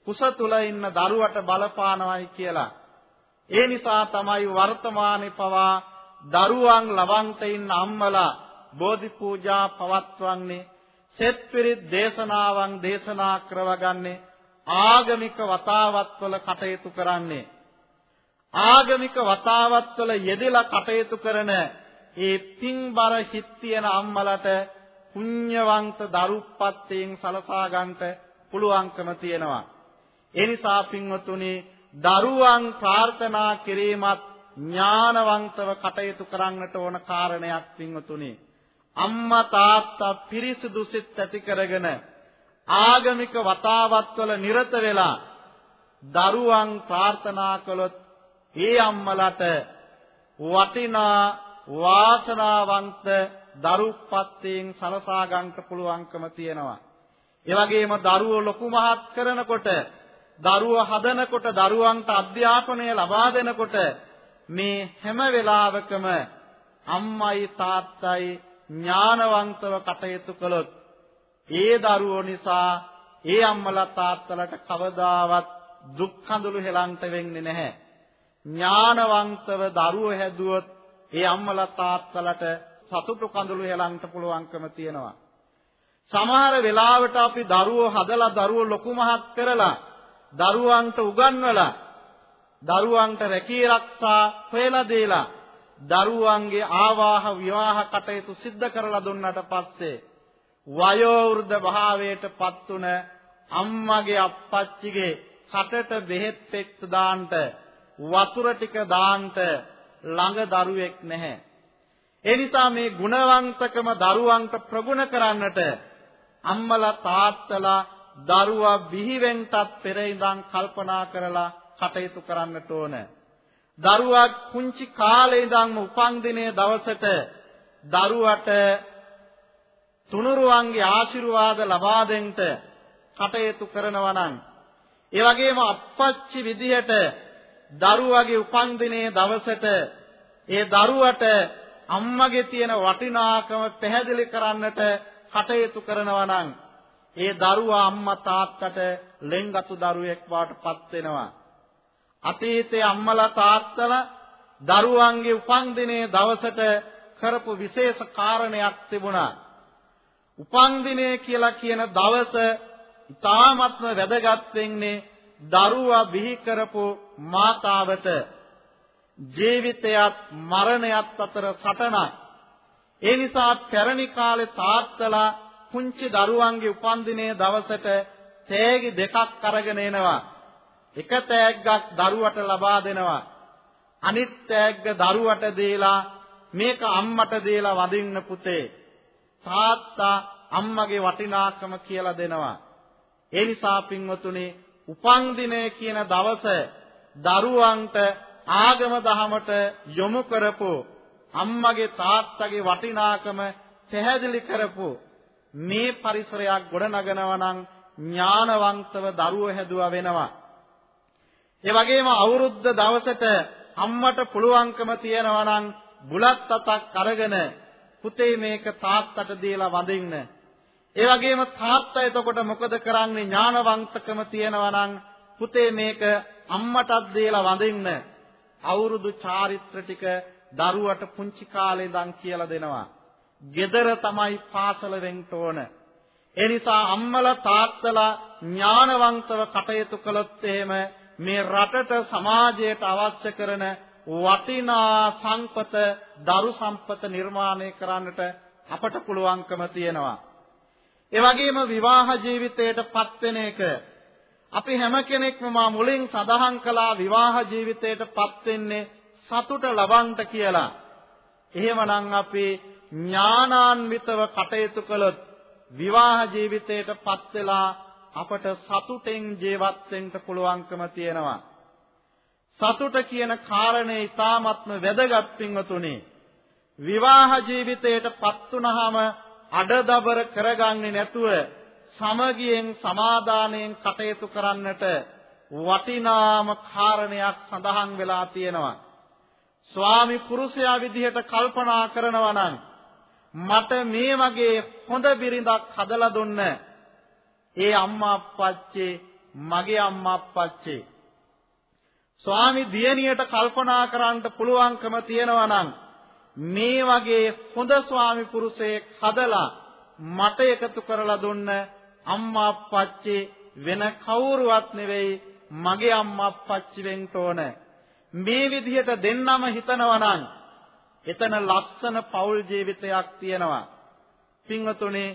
කුස තුල ඉන්න දරුවට බලපානවයි කියලා. ඒ නිසා තමයි වර්තමානයේ පවා දරුවන් ලවන්ට ඉන්න අම්මලා බෝධි පූජා පවත්වන්නේ සෙත් පිරිත් දේශනාවන් දේශනා කරවගන්නේ ආගමික වතාවත්වල කටයුතු කරන්නේ ආගමික වතාවත්වල යෙදලා කටයුතු කරන ඒ පින්බර හිත් තියෙන අම්මලට පුණ්‍යවන්ත දරුප්පත්යෙන් සලසා ගන්නට පුළුවන්කම තියෙනවා. ඒ නිසා පින්වතුනි දරුවන් ප්‍රාර්ථනා කිරීමත් ඥානවන්තව කටයුතු කරන්නට ඕන කාරණයක් පින්වතුනි. අම්මා තාත්තා පිරිසිදු සිත් ඇති කරගෙන ආගමික වතාවත්වල නිරත වෙලා දරුවන් ප්‍රාර්ථනා කළොත් ඒ අම්මලට වටිනා වාසනාවන්ත දරුප්පත්යෙන් සලසා ගන්නට පුළුවන්කම තියෙනවා. ඒ වගේම දරුවෝ ලොකු මහත් කරනකොට දරුවෝ හදනකොට දරුවන්ට අධ්‍යාපනය ලබා දෙනකොට මේ හැම වෙලාවකම අම්මයි තාත්තයි ඥානවන්තව කටයුතු කළොත් ඒ දරුවෝ නිසා ඒ අම්මලා තාත්තලාට කවදාවත් දුක් කඳුළු හෙලන්ට වෙන්නේ නැහැ. ඥානවන්තව දරුවෝ හැදුවොත් ඒ අම්මලා තාත්තලාට සතුටු කඳුළු හෙලන්ට පුළුවන්කම තියෙනවා. සමහර වෙලාවට අපි දරුවෝ හදලා දරුවෝ ලොකු මහත් කරලා දරුවන්ට උගන්වලා දරුවන්ට රැකී ආරක්ෂා හොයලා දීලා දරුවන්ගේ ආවාහ විවාහ කටයුතු සිද්ධ කරලා දුන්නට පස්සේ වයෝ වෘද්ධ භාවයට පත්ුන අම්මගේ අප්පච්චිගේ කටට බෙහෙත් පෙක්ත දාන්නට වතුර ටික දාන්නට ළඟ දරුවෙක් නැහැ. ඒ නිසා මේ ගුණවන්තකම දරුවන්ට ප්‍රගුණ කරන්නට අම්මලා තාත්තලා දරුවා බිහිවෙන්නත් පෙර ඉඳන් කල්පනා කරලා කටයුතු කරන්නට ඕන. දරුවා කුංචි කාලේ ඉඳන්ම උපන් දිනයේ දවසට දරුවට තුනුරුවන්ගේ ආශිර්වාද ලබා දෙන්න කටයුතු කරනවා නම් ඒ වගේම අප්පච්චි විදිහට දරුවගේ උපන් දිනයේ දවසට ඒ දරුවට අම්මගේ තියෙන වටිනාකම පැහැදිලි කරන්නට කටයුතු කරනවා නම් ඒ දරුවා අම්මා තාත්තට ලෙන්ගතු දරුවෙක් වාටපත් වෙනවා. අතීතයේ අම්මලා තාත්තලා දරුවන්ගේ උපන් දිනයේ දවසට කරපු විශේෂ කාරණයක් තිබුණා. උපන් දිනය කියලා කියන දවස ඉතාමත්ම වැදගත් වෙන්නේ දරුවා බිහි කරපු මාතාවට ජීවිතයත් මරණයත් අතර සටනක්. ඒ නිසා පැරණි කාලේ තාත්තලා පුංචි දරුවන්ගේ උපන්දිනයේ දවසට තෑගි දෙකක් අරගෙන එනවා. එක තෑග්ගක් දරුවට ලබා දෙනවා. අනිත් තෑග්ග දරුවට දීලා මේක අම්මට දීලා වදින්න පුතේ. තාත්තා අම්මගේ වටිනාකම කියලා දෙනවා. ඒ නිසා පින්වතුනි උපන් දිනය කියන දවස දරුවන්ට ආගම දහමට යොමු කරපු අම්මගේ තාත්තගේ වටිනාකම පැහැදිලි කරපු මේ පරිසරයක් ගොඩනගනවා නම් ඥානවන්තව දරුවෝ හැදුවා වෙනවා. ඒ වගේම අවුරුද්ද දවසට අම්මට පුළුවන්කම තියනවා නම් බුලත් අතක් අරගෙන පුතේ මේක තාත්තට දීලා වඳින්න. ඒ වගේම තාත්තා එතකොට මොකද කරන්නේ ඥානවන්තකම තියනවා නම් පුතේ මේක අම්මටත් දීලා වඳින්න. අවුරුදු චාරිත්‍ර ටික දරුවට පුංචි කාලේ ඉඳන් කියලා දෙනවා. gedara තමයි පාසල වෙන්න ඕන. ඒ නිසා අම්මලා තාත්තලා ඥානවන්තව කටයුතු කළොත් එහෙම මේ රටට සමාජයට අවශ්‍ය කරන වටිනා සංපත දරු සම්පත නිර්මාණය කරන්නට අපට පුළුවන්කම තියෙනවා. ඒ වගේම විවාහ ජීවිතයට පත්වෙන එක අපි හැම කෙනෙක්ම මා මුලින් සඳහන් කළා විවාහ ජීවිතයට පත් වෙන්නේ සතුට ලබන්නට කියලා. එහෙමනම් අපි ඥානාන්විතව කටයුතු කළොත් විවාහ ජීවිතයට පත් වෙලා අපට සතුටෙන් ජීවත් වෙන්න පුළුවන්කම තියෙනවා. සතුට කියන කාරණේ ඊ타ත්ම වැදගත් පින්වතුනි. විවාහ ජීවිතයට පත් වුනහම අඩදබර කරගන්නේ නැතුව සමගියෙන් සමාදානයෙන් කටයුතු කරන්නට වටිනාම කාරණයක් සඳහන් වෙලා තියෙනවා. ස්වාමි පුරුෂයා විදිහට කල්පනා කරනවා නම් මට මේ වගේ හොඳ බිරිඳක් හදලා දුන්න ඒ අම්මා අප්පච්චේ මගේ අම්මා අප්පච්චේ ස්වාමි දියණියට කල්පනා කරන්න පුළුවන්කම තියෙනවා නම් මේ වගේ හොඳ ස්වාමි පුරුෂයෙක් හදලා මට එකතු කරලා දුන්න අම්මා අප්පච්චි වෙන කවුරුවත් නෙවෙයි මගේ අම්මා අප්පච්චි වෙන්න ඕන. මේ විදිහට දෙන්නම හිතනවා නම් එතන ලස්සන පෞල් ජීවිතයක් තියෙනවා. පින්වතුනි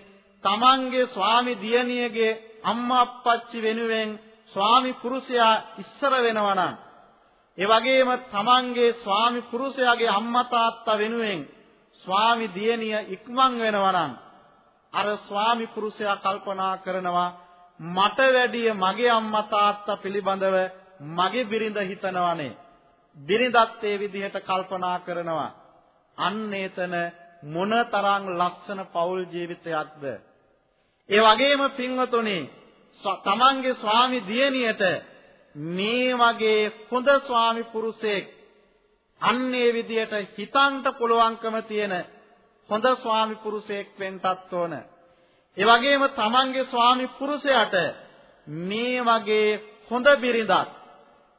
තමන්ගේ ස්වාමි දියණියගේ අම්මා අප්පච්චි වෙනුවෙන් ස්වාමි පුරුෂයා ඉස්සර වෙනවා නම් ඒ වගේම තමන්ගේ ස්වාමි පුරුෂයාගේ අම්මා තාත්තා වෙනුවෙන් ස්වාමි දියණිය ඉක්මන් වෙනවා නම් අර ස්වාමි පුරුෂයා කල්පනා කරනවා මට වැඩිය මගේ අම්මා තාත්තා පිළිබඳව මගේ බිරිඳ හිතනවානේ. බිරිඳත් ඒ විදිහට කල්පනා කරනවා. අන්න එතන මොනතරම් ලස්සන පෞල් ජීවිතයක්ද. ඒ වගේම පින්වතුනි තමන්ගේ ස්වාමි දියණියට මේ වගේ හොඳ ස්වාමි පුරුෂයෙක් අන්නේ විදියට හිතන්ට පුළුවන්කම තියෙන හොඳ ස්වාමි පුරුෂයෙක් වෙන්නත් ඕන. ඒ වගේම තමන්ගේ ස්වාමි පුරුෂයාට මේ වගේ හොඳ බිරිඳක්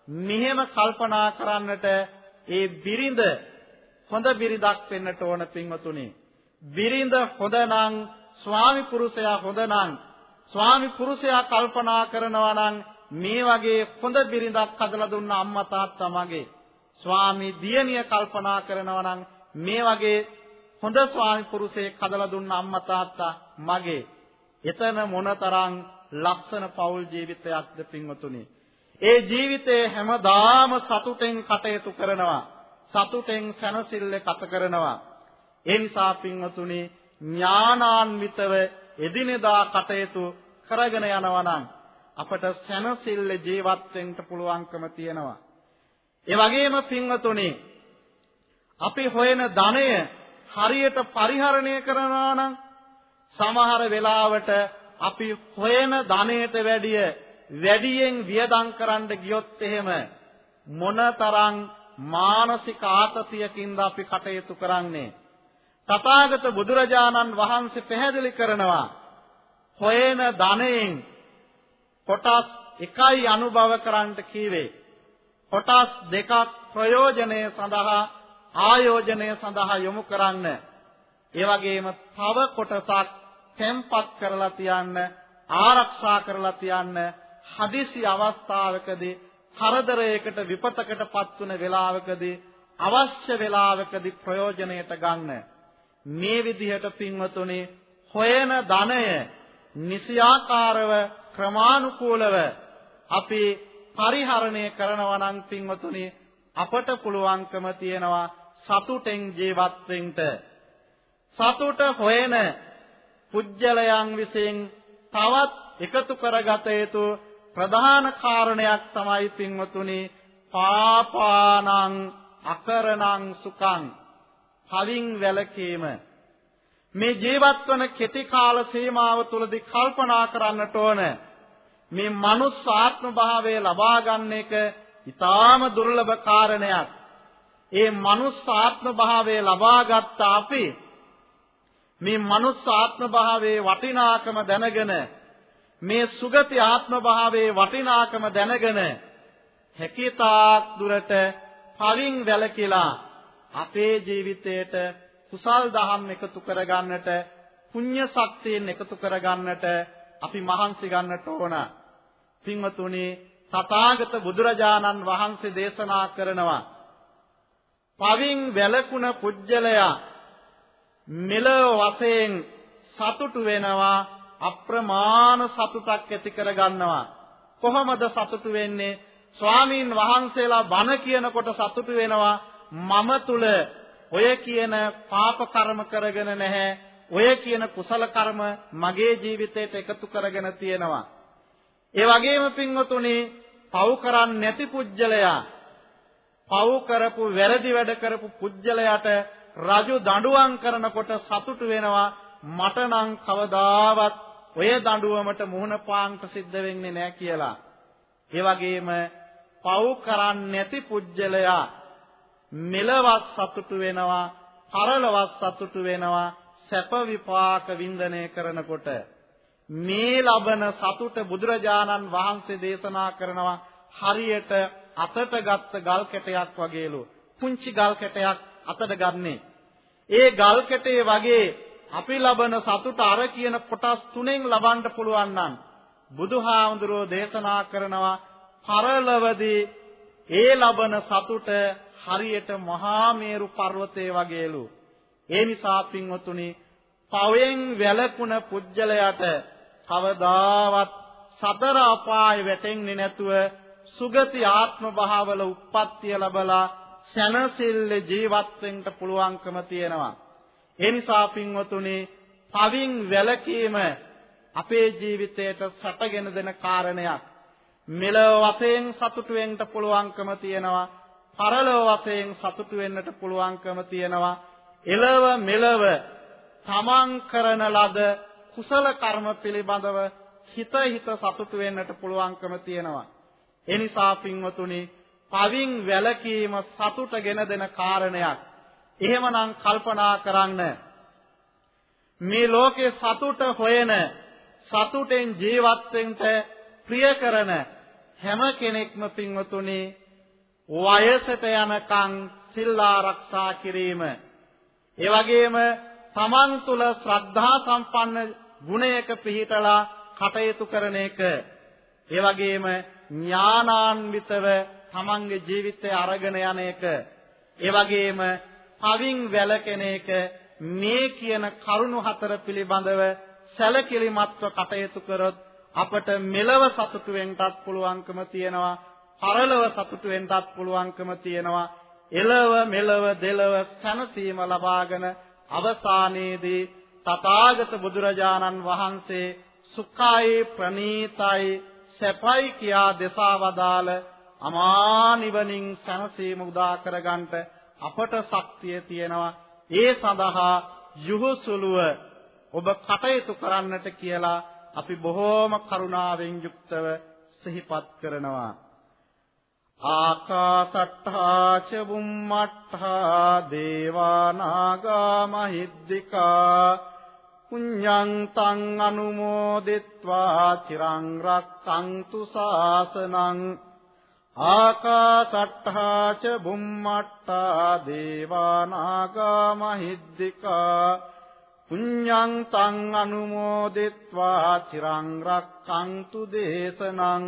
මෙහෙම කල්පනා කරන්නට ඒ බිරිඳ හොඳ බිරිඳක් වෙන්නට ඕන පින්වතුනි. බිරිඳ හොඳ නම් ස්වාමි පුරුෂයා හොඳ නම් ස්වාමි පුරුෂයා කල්පනා කරනවා නම් මේ වගේ හොඳ බිරිඳක් හදලා දුන්න අම්මා තාත්තා මගේ ස්වාමි දියණිය කල්පනා කරනවා නම් මේ වගේ හොඳ ස්වාමි පුරුෂයෙක් හදලා දුන්න අම්මා තාත්තා මගේ. එතන මොනතරම් ලක්ෂණ පෞල් ජීවිතයක්ද පින්වතුනි. ඒ ජීවිතේ හැමදාම සතුටෙන් කටයුතු කරනවා. සතුටෙන් සැනසille ගත කරනවා. ඒ නිසා පින්වතුනි ඥානාන්විතව එදිනෙදා කටයුතු කරගෙන යනවා නම් අපට සැනසille ජීවත් වෙන්න පුළුවන්කම තියෙනවා. ඒ වගේම පින්වතුනි අපි හොයන ධනය හරියට පරිහරණය කරනවා නම් සමහර වෙලාවට අපි හොයන ධනයට වැඩිය වැඩියෙන් වියදම් කරන්න ගියොත් එහෙම මොනතරම් මානසික ආතතියකින්ද අපි කටයුතු කරන්නේ තථාගත බුදුරජාණන් වහන්සේ පැහැදිලි කරනවා හොයන ධනයෙන් කොටස් එකයි අනුභව කරන්නට කීවේ කොටස් දෙකක් ප්‍රයෝජනය සඳහා ආයෝජනය සඳහා යොමු කරන්න. ඒ වගේම තව කොටසක් තැම්පත් කරලා තියන්න, ආරක්ෂා කරලා තියන්න හදිසි අවස්ථාවකදී කරදරයකට විපතකටපත් වුන වෙලාවකදී අවශ්‍ය වෙලාවකදී ප්‍රයෝජනයට ගන්න. මේ විදිහට පින්වතුනි හොයන ධනය නිසියාකාරව ක්‍රමානුකූලව අපි පරිහරණය කරනවා නම් පින්වතුනි අපට පුළුවන්කම තියනවා සතුටෙන් ජීවත් වෙන්න. සතුට හොයන පුජ්‍යලයන් විසින් තවත් එකතු කරගත යුතු ප්‍රධාන කාරණයක් තමයි පින්වතුනි පාපානං අකරණං සුඛං. කවින් වැළකීම. මේ ජීවත් වන කෙටි කාල සීමාව තුළදී කල්පනා කරන්නට ඕන. මේ මනුස්ස ආත්ම භාවය ලබා ගන්න එක ඊටාම දුර්ලභ කාරණයක්. ඒ මනුස්ස ආත්ම භාවය ලබාගත් අපි මේ මනුස්ස ආත්ම භාවයේ වටිනාකම දැනගෙන මේ සුගති ආත්ම භාවයේ වටිනාකම දැනගෙන හැකියතාක් දුරට පවින් වැළකීලා අපේ ජීවිතයට කුසල් දහම් එකතු කරගන්නට පුණ්‍ය ශක්තියෙන් එකතු කරගන්නට අපි මහන්සි ගන්නට ඕන. පින්වතුනි තථාගත බුදුරජාණන් වහන්සේ දේශනා කරනවා පවින් වැළකුණ පුජ්‍යලයා මෙලව වශයෙන් සතුටු වෙනවා අප්‍රමාණ සතුටක් ඇති කරගන්නවා. කොහොමද සතුටු වෙන්නේ? ස්වාමීන් වහන්සේලා බණ කියනකොට සතුටු වෙනවා. මම තුල ඔය කියන පාප කර්ම කරගෙන නැහැ. ඔය කියන කුසල කර්ම මගේ ජීවිතයට එකතු කරගෙන තියෙනවා. ඒ වගේම පින්වතුනි පව් කරන්නේ නැති පුජ්‍යලයා පව් කරපු වැරදි වැඩ කරපු පුජ්‍යලයට රජු දඬුවම් කරනකොට සතුටු වෙනවා. මට නම් කවදාවත් ඔය දඬුවමට මුහුණ පාන්න සිද්ධ වෙන්නේ නැහැ කියලා. ඒ වගේම පව් කරන්නේ නැති පුජ්‍යලයා මෙලවත් සතුටු වෙනවා, පරලවත් සතුටු වෙනවා, සැප විපාක වින්දනය කරනකොට මේ ලබන සතුට බුදුරජාණන් වහන්සේ දේශනා කරනවා හරියට අතට ගත්ත ගල් කැටයක් වගේලු. පුංචි ගල් කැටයක් අතට ගන්නේ. ඒ ගල් කැටේ වගේ අපි ලබන සතුට අර කියන කොටස් තුනෙන් ලබන්න පුළුවන් නම් බුදුහාමුදුරෝ දේශනා කරනවා පරලවදී ඒ ලබන සතුට හරියට මහා මේරු පර්වතයේ වගේලු. ඒ නිසා පින්වතුනි පවෙන් වැළකුණ පුජ්‍යලයට කවදාවත් සතර අපාය වැටෙන්නේ නැතුව සුගති ආත්ම භාවවල උප්පත්තිය ලැබලා සැනසෙල්ල ජීවත් වෙන්න පුළුවන්කම තියෙනවා. ඒ නිසා පින්වතුනි පවින් වැළකීම අපේ ජීවිතයට සැපගෙන දෙන කාරණයක්. මෙලව වශයෙන් සතුටු වෙන්න පුළුවන්කම තියෙනවා. පරලොව වශයෙන් සතුටු වෙන්නට පුළුවන්කම තියෙනවා. එලව මෙලව තමන් කරන ලද කුසල කර්ම පිළිබඳව හිත හිත සතුටු වෙන්නට පුළුවන්කම තියෙනවා. ඒ නිසා පින්වතුනි පවින් වැළකීම සතුටගෙන දෙන කාරණයක්. එහෙමනම් කල්පනා කරන්න මේ ලෝකේ සතුට හොයන සතුටෙන් ජීවත් වෙන්න ප්‍රිය කරන හැම කෙනෙක්ම පින්වතුනි වයසට යනකම් සිල් ආරක්ෂා කිරීම. ඒ වගේම තමන් තුල ශ්‍රද්ධා සම්පන්න ගුණයක පිහිටලා කටයුතු කරන එක. ඒ වගේම ඥානාන්විතව තමන්ගේ ජීවිතය අරගෙන යන එක. ඒ වගේම පවින් වැළකෙන එක. මේ කියන කරුණු හතර පිළිබඳව සැලකිලිමත්ව කටයුතු කරොත් අපට මෙලව සතුටු වෙන්නත් පුළුවන්කම තියෙනවා. පරලොව සතුටු වෙන්නත් පුළුවන්කම තියෙනවා. එලව මෙලව දෙලව සැනසීම ලබාගෙන අවසානයේදී තථාගත බුදුරජාණන් වහන්සේ සුඛයි ප්‍රණීතයි සැපයි කියා දෙසා වදාළ අමා නිවනින් සැනසීම උදා කරගන්නට අපට ශක්තිය තියෙනවා. ඒ සඳහා යහුසුලුව ඔබ කටයුතු කරන්නට කියලා අපි බොහෝම කරුණාවෙන් යුක්තව සිහිපත් කරනවා. ආකාසට්ඨා ච බුම්මට්ඨා දේවානාගා මහිද්దికා පුඤ්ඤං තං අනුමෝදිත්වා චිරං රක්ඛන්තු ශාසනං ආකාසට්ඨා ච බුම්මට්ඨා දේවානාගා මහිද්దికා පුඤ්ඤං තං අනුමෝදිත්වා චිරං රක්ඛන්තු දේශනං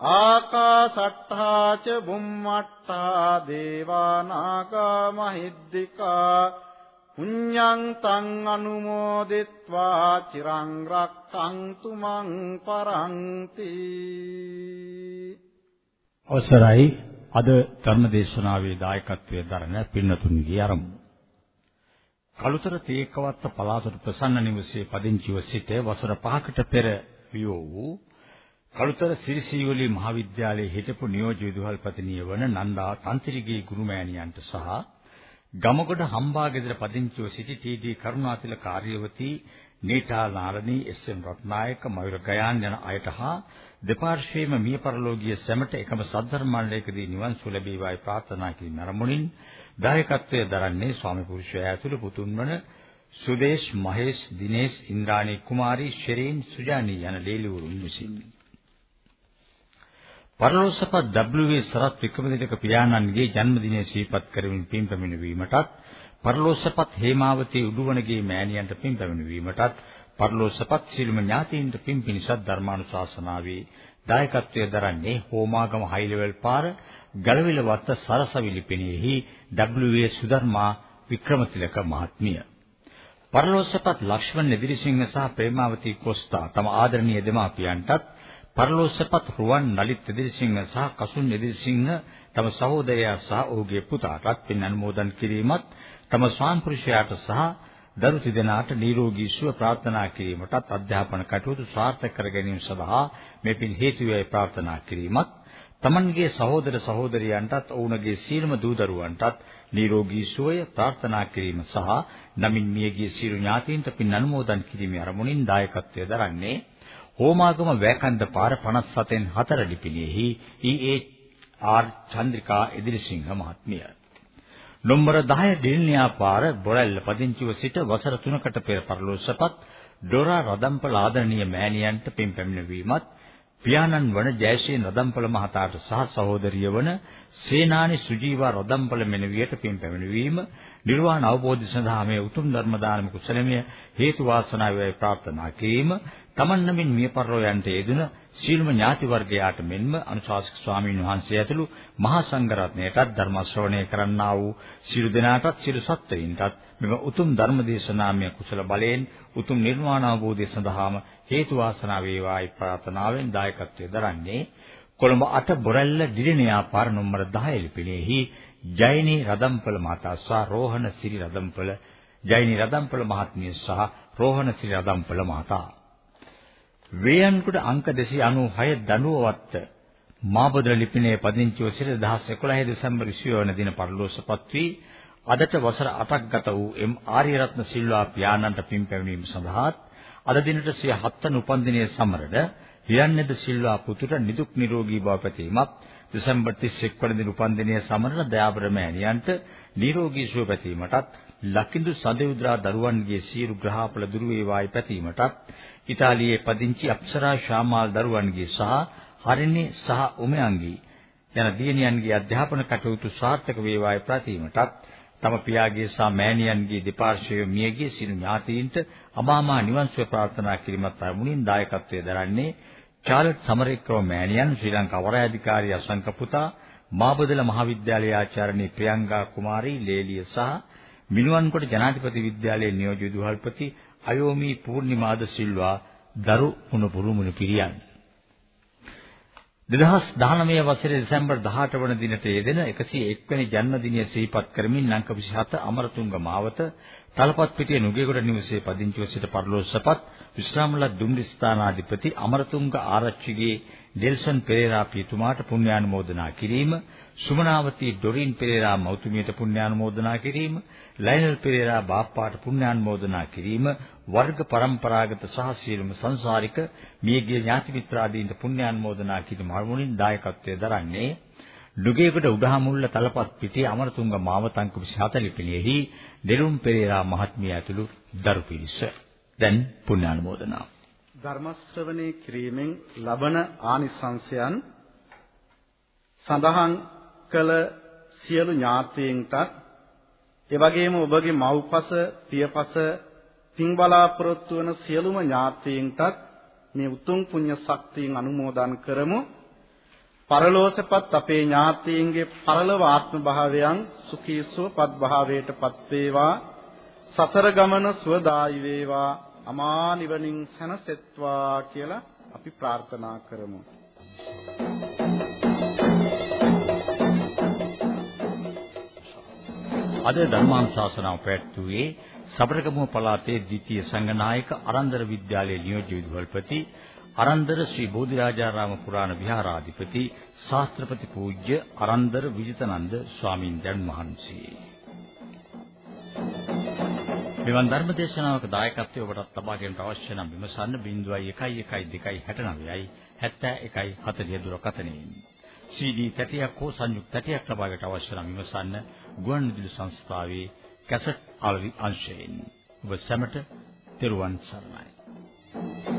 ආකාසට්ඨා ච බුම්මට්ඨා දේවා නාග මහිද්దికා පුඤ්ඤං තං අනුමෝදිත්වා චිරං රක්ඛන්තු මං පරන්ති අවසරයි. අද ධර්මදේශනාවේ දායකත්වයේ දරන පින්නතුන්ගේ ආරම්භ කළුතර තේකවත්ත පළාතට ප්‍රසන්න නිවසේ පදිංචිව සිට වසර 5කට පෙර වියෝ වූ කළුතර සිරිසීවලි මහාවිද්‍යාලයේ හිටපු නියෝජ්‍ය විදුහල්පතිනිය වන නන්දා තන්ත්‍රිගේ ගුරුමෑණියන්ට සහ ගමගොඩ හම්බාගෙදර පදිංචිව සිටි T D. Karunathilaka Karyawathi Neeta Narani S M. Rathnayake Mayura Gayan යන අයට හා දෙපාර්ශ්වයේම මිය පරලෝකීය සැමට එකම සද්ධර්ම මණ්ඩලයකදී නිවන් සුව ලැබේවායි ප්‍රාර්ථනා කිරීම අරමුණින් දායකත්වයේ දරන්නේ ස්වාමි පුරුෂයා ඇතුළු පුතුන් වන සුදේශ් මහේෂ් දිනේෂ් ඉන්ද්‍රාණී කුමාරී ශෙරීන් සුජානී යන ලේලිවරුන් විසින් පරලෝසප W.A. සරත් වික්‍රමදිලක පියාණන්ගේ ජන්මදිනය සිහිපත් කරමින් පින් පැමිණවීමටත් පරලෝසපත් හේමාවතී උඩුවනගේ මෑණියන්ට පින් පැමිණවීමටත් පරලෝසපත් සිළුම ඥාතීන්ට පින් පිණිසත් ධර්මානුශාසනාවේ දායකත්වයේ දරන්නේ හෝමාගම හයිලෙවල් පාර ගලවිල වත්ත සරසවිලි පෙණියෙහි W.A. සුධර්මා වික්‍රමතිලක මහත්මිය පරලෝසපත් ලක්ෂ්මන් එදිරිසිංහ සහ ප්‍රේමාවතී කොස්තා තම ආදරණීය දෙමාපියන්ටත් පරලෝසපත් රුවන් නලිත් එදිරිසිංහ සහ කසුන් එදිරිසිංහ තම සහෝදරයා සහ ඔහුගේ පුතාටත් පින් අනුමෝදන් කිරීමත් තම ස්වාමිපුරුෂයාට සහ දරු තිදෙනාට නිරෝගී සුව ප්‍රාර්ථනා කිරීමටත් අධ්‍යාපන කටයුතු සාර්ථක කර ගැනීම සඳහා මේ පින් හේතු වේ ප්‍රාර්ථනා කිරීමත් තමන්ගේ සහෝදර සහෝදරියන්ටත් ඔවුන්ගේ සීලම දූ දරුවන්ටත් නිරෝගී සුවය ප්‍රාර්ථනා කිරීම සහ නමින් මියගිය සියලු ඥාතීන්ට පින් අනුමෝදන් කිරීමේ අරමුණින් දායකත්වය දරන්නේ හෝමාගම වැකන්ද පාර 57න් 4 ලිපිණියෙහි E A. R Chandrika Edirisinghe මහත්මිය. නොම්බර 10 ඩිල්නියා පාර බොරැල්ල පදිංචිව සිට වසර 3කට පෙර පරලෝසපත් ඩොරා රදම්පල ආදරණීය මෑණියන්ට පින් පැමිණවීමත් පියාණන් වන ජයශ්‍රී රදම්පල මහතාට සහ සහෝදරිය වන සේනානි සුජීවා රදම්පල මෙනවියට පින් පැමිණවීම නිර්වාණ අවබෝධය සඳහා මේ උතුම් ධර්ම දානම කුසලමය හේතු වාසනා වේ ප්‍රාර්ථනා කිරීම තමන් නමින් මිය පරලෝයන්ට යෙදුන සීලම ඥාති වර්ගයාට මෙන්ම අනුශාසක ස්වාමීන් වහන්සේ ඇතුළු මහා සංඝරත්නයටත් ධර්ම ශ්‍රවණය කරන්නා වූ සියලු දෙනාටත් සියලු සත්වයින්ටත් මෙම උතුම් ධර්ම දේශනාමය කුසල බලයෙන් උතුම් නිර්වාණ අවබෝධය සඳහාම හේතු වාසනා වේවායි ප්‍රාර්ථනාවෙන් දායකත්වයේ දරන්නේ කොළඹ 8 බොරැල්ල දිලිනියා පාර නම්බර 10 ලිපිණෙහි ජයනී රදම්පල මහතා සහ රෝහණ සිරි රදම්පල ජයනී රදම්පල මහත්මිය සහ රෝහණ සිරි රදම්පල මහතා වේයන්කුට අංක 296 දඬුවවත්ත. මාබදල ලිපිනේ පදිංචිව සිට 2011 දෙසැම්බර් 20 වන දින පරලෝසපත් වී අදට වසර 8ක් ගත වූ එම් ආර්යරත්න සිල්වා පියාණන්ට පින් පැමිණීම සඳහාත් අද දිනට සිය 7 වන උපන්දිනයේ සමරන හිරණ්‍යද සිල්වා පුතුට නිදුක් නිරෝගී බව පැතීමත් දෙසැම්බර් 31 වන දින උපන්දිනයේ සමරන දයාබර මෑණියන්ට නිරෝගී සුව පැතීමටත් ලකිඳු සඳෙවුදා දරුවන්ගේ සියලු ග්‍රහපල දුරු වේවායි පැතීමටත් ඉතාලියේ පදිංචි අප්සරා ශාමාල් දරුවන්ගේ සහ හරිනි සහ උමයන්ගේ යන දියණියන්ගේ අධ්‍යාපන කටයුතු සාර්ථක වේවායි ප්‍රාර්ථීමටත් තම පියාගේ සහ මෑණියන්ගේ දෙපාර්ශ්වයේ මියගිය සිනු ඥාතීන්ට අමාමා නිවන් සුව ප්‍රාර්ථනා කිරීමත් අරමුණින් දායකත්වයේ දරන්නේ චාර්ලට් සමරේක්‍රම මෑණියන් ශ්‍රී ලංකා වරායධිකාරී අසංක පුතා මාබදල මහාවිද්‍යාලයේ ආචාර්යනී ප්‍රියංගා කුමාරී ලේලිය සහ මිනුවන්කොට ජනාධිපති විද්‍යාලයේ නියෝජ්‍ය විදුහල්පති අයෝමි පූර්ණිමාද සිල්වා දරු මුණපුරු මුණපිරියන් 2019 වසරේ දෙසැම්බර් 18 වන දිනට යෙදෙන 101 වෙනි ජන්මදිනය සිහිපත් කරමින් අංක 27 අමරතුංග මාවත තලපත් පිටිය නුගේගොඩ නිවසේ පදිංචිව සිට පරලෝසපත් විශ්‍රාමල දුම්රි ස්ථානාධිපති අමරතුංග ආරච්චිගේ ඩෙල්සන් පෙරේරා පියතුමාට පුණ්‍යානුමෝදනා කිරීම සුමනාවතී ඩොරින් පෙරේරා මෞතුමියට පුණ්‍යානුමෝදනා කිරීම ලයිනල් පෙරේරා බාප්පාට පුණ්‍යානුමෝදනා කිරීම වර්ග પરම්පරාගත සහ සියලුම සංසාරික මියගිය ඥාති මිත්‍රාදීන්ට පුණ්‍යානුමෝදනා කිරීම අරමුණින් දායකත්වයේ දරන්නේ. නුගේගොඩ උඩහමුල්ල තලපත් පිටියේ අමරතුංග මාවතංක 24 පිළියෙහි දෙලුම් පෙරේරා මහත්මිය ඇතුළු දරු පිරිස. දැන් පුණ්‍යානුමෝදනා ධර්ම ශ්‍රවණේ කිරීමෙන් ලබන ආනිසංසයන් සඳහන් කළ සියලු ඥාතීන්ටත් ඒ වගේම ඔබගේ මව්පස පියපස පින් බලාපොරොත්තු වන සියලුම ඥාතීන්ටත් මේ උතුම් පුණ්‍ය ශක්තියෙන් අනුමෝදන් කරමු. පරලෝසපත් අපේ ඥාතීන්ගේ පරලොව ආත්ම භාවයන් සුඛී සුවපත් භාවයටපත් වේවා. සසර ගමන සුවදායි වේවා. අමා නිවනින් සැනසෙත්වා කියලා අපි ප්‍රාර්ථනා කරමු. අද ධර්මානුශාසනාව පැවැත්වුවේ සබරගමුව පළාතේ ද්විතීය සංඝනායක අරන්දර විද්‍යාලයේ නියෝජ්‍ය විදුහල්පති අරන්දර ශ්‍රී බෝධිරාජාරාම පුරාණ විහාරාධිපති ශාස්ත්‍රපති පූජ්‍ය අරන්දර විජිතනන්ද ස්වාමීන් වහන්සේ මෙවන් ධර්ම දේශනාවක දායකත්වය ඔබටත් ලබා ගැනීමට අවශ්‍ය නම් විමසන්න 011269යි 71යි 40 දුරකථනයෙන්. CD තැටියක් හෝ සංයුක්ත තැටියක් ලබා ගැනීමට අවශ්‍ය නම් විමසන්න ගුවන්විදුලි සංස්ථාවේ කැසට් අංශයෙන්. ඔබ සැමට තෙරුවන් සරණයි.